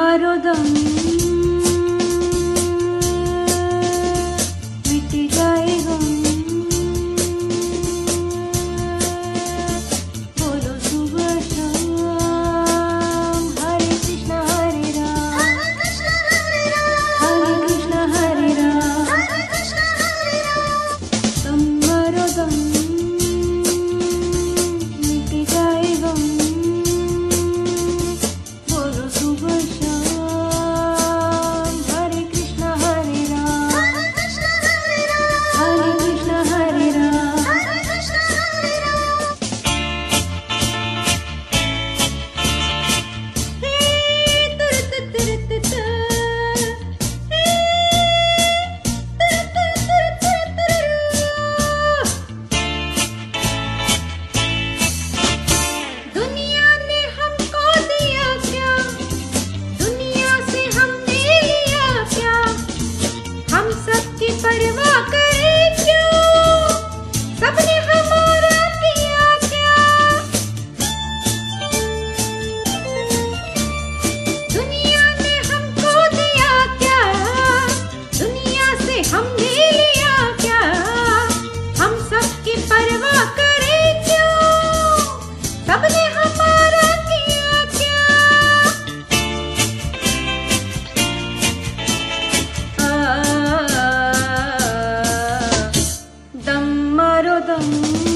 Marutham kadın